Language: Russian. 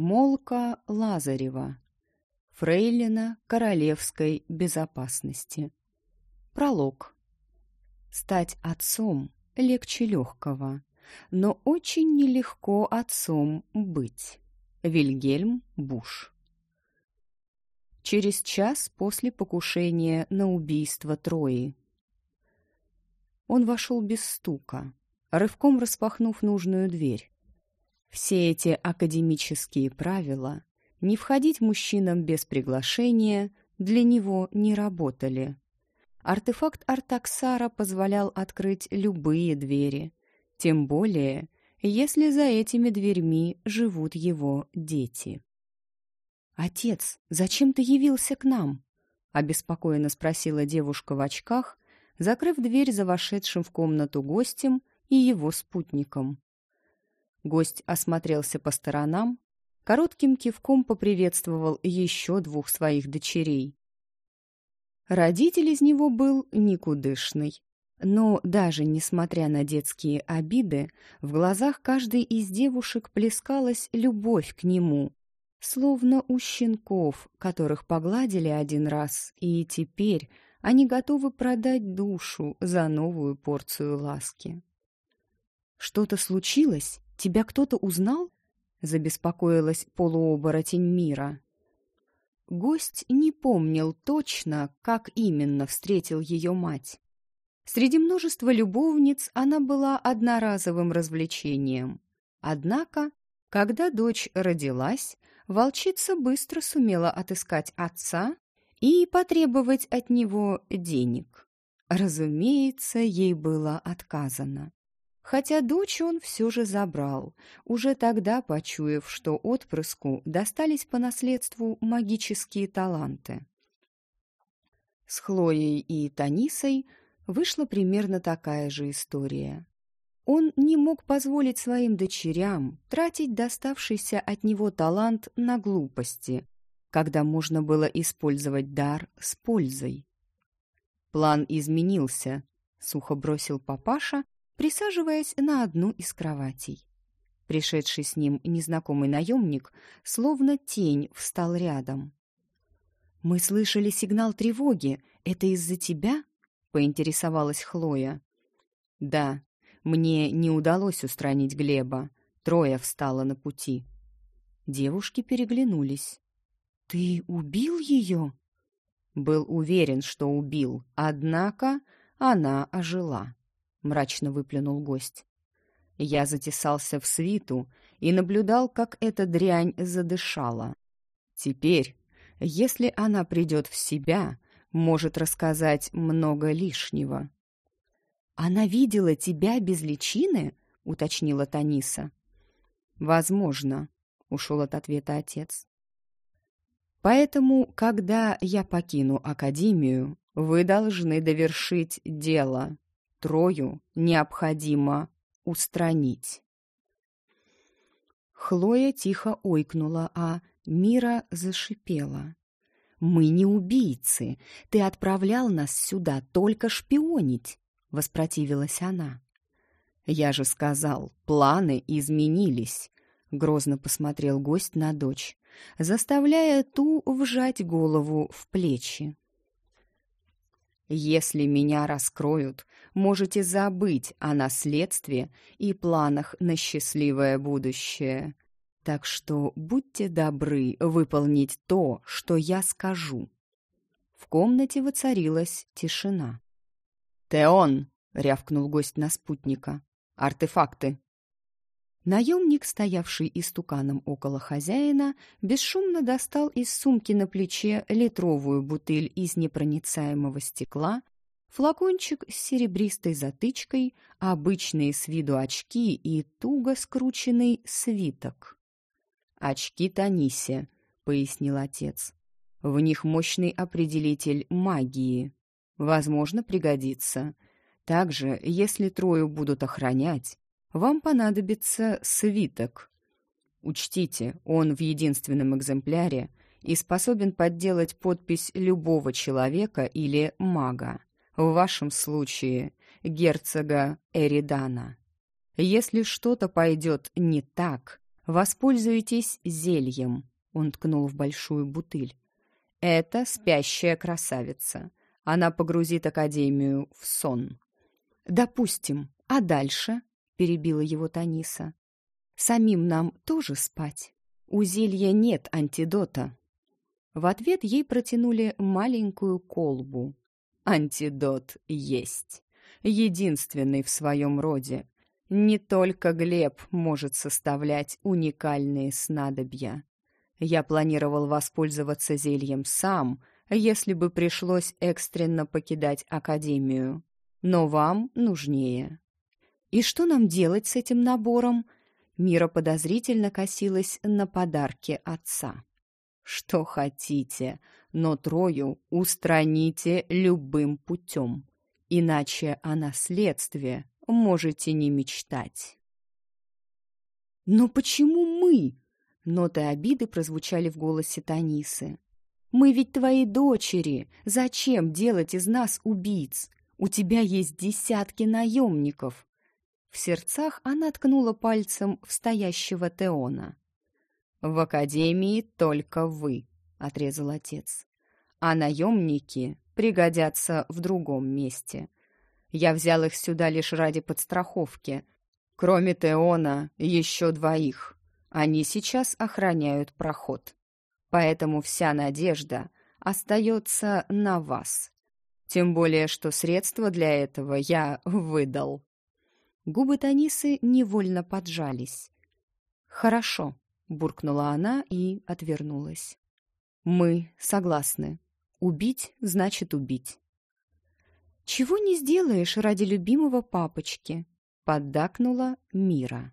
Молка Лазарева. Фрейлина королевской безопасности. Пролог. Стать отцом легче легкого, но очень нелегко отцом быть. Вильгельм Буш. Через час после покушения на убийство Трои. Он вошел без стука, рывком распахнув нужную дверь. Все эти академические правила не входить мужчинам без приглашения для него не работали. Артефакт Артаксара позволял открыть любые двери, тем более, если за этими дверьми живут его дети. «Отец, зачем ты явился к нам?» — обеспокоенно спросила девушка в очках, закрыв дверь за вошедшим в комнату гостем и его спутником. Гость осмотрелся по сторонам, коротким кивком поприветствовал еще двух своих дочерей. Родитель из него был никудышный. Но даже несмотря на детские обиды, в глазах каждой из девушек плескалась любовь к нему, словно у щенков, которых погладили один раз, и теперь они готовы продать душу за новую порцию ласки. «Что-то случилось? Тебя кто-то узнал?» — забеспокоилась полуоборотень мира. Гость не помнил точно, как именно встретил ее мать. Среди множества любовниц она была одноразовым развлечением. Однако, когда дочь родилась, волчица быстро сумела отыскать отца и потребовать от него денег. Разумеется, ей было отказано. Хотя дочь он все же забрал, уже тогда почуяв, что отпрыску достались по наследству магические таланты. С Хлоей и Танисой вышла примерно такая же история. Он не мог позволить своим дочерям тратить доставшийся от него талант на глупости, когда можно было использовать дар с пользой. «План изменился», — сухо бросил папаша, присаживаясь на одну из кроватей. Пришедший с ним незнакомый наемник, словно тень, встал рядом. «Мы слышали сигнал тревоги. Это из-за тебя?» — поинтересовалась Хлоя. «Да, мне не удалось устранить Глеба. Трое встало на пути». Девушки переглянулись. «Ты убил ее?» Был уверен, что убил, однако она ожила. — мрачно выплюнул гость. Я затесался в свиту и наблюдал, как эта дрянь задышала. Теперь, если она придет в себя, может рассказать много лишнего. «Она видела тебя без личины?» — уточнила Таниса. «Возможно», — ушел от ответа отец. «Поэтому, когда я покину Академию, вы должны довершить дело», Трою необходимо устранить. Хлоя тихо ойкнула, а Мира зашипела. «Мы не убийцы. Ты отправлял нас сюда только шпионить», — воспротивилась она. «Я же сказал, планы изменились», — грозно посмотрел гость на дочь, заставляя ту вжать голову в плечи. Если меня раскроют, можете забыть о наследстве и планах на счастливое будущее. Так что будьте добры выполнить то, что я скажу». В комнате воцарилась тишина. «Теон!» — рявкнул гость на спутника. «Артефакты!» Наемник, стоявший истуканом около хозяина, бесшумно достал из сумки на плече литровую бутыль из непроницаемого стекла, флакончик с серебристой затычкой, обычные с виду очки и туго скрученный свиток. «Очки Танисе», — пояснил отец. «В них мощный определитель магии. Возможно, пригодится. Также, если трою будут охранять, вам понадобится свиток. Учтите, он в единственном экземпляре и способен подделать подпись любого человека или мага, в вашем случае герцога Эридана. Если что-то пойдет не так, Воспользуйтесь зельем, он ткнул в большую бутыль. Это спящая красавица. Она погрузит Академию в сон. Допустим. А дальше? Перебила его Таниса. Самим нам тоже спать. У зелья нет антидота. В ответ ей протянули маленькую колбу. Антидот есть. Единственный в своем роде. Не только Глеб может составлять уникальные снадобья. Я планировал воспользоваться зельем сам, если бы пришлось экстренно покидать Академию. Но вам нужнее. И что нам делать с этим набором? Мира подозрительно косилась на подарки отца. Что хотите, но Трою устраните любым путем. Иначе о наследстве можете не мечтать. «Но почему мы?» Ноты обиды прозвучали в голосе Танисы. «Мы ведь твои дочери. Зачем делать из нас убийц? У тебя есть десятки наемников». В сердцах она ткнула пальцем в стоящего Теона. «В академии только вы», — отрезал отец. «А наемники пригодятся в другом месте. Я взял их сюда лишь ради подстраховки. Кроме Теона, еще двоих. Они сейчас охраняют проход. Поэтому вся надежда остается на вас. Тем более, что средства для этого я выдал». Губы Танисы невольно поджались. «Хорошо», — буркнула она и отвернулась. «Мы согласны. Убить значит убить». «Чего не сделаешь ради любимого папочки?» — поддакнула Мира.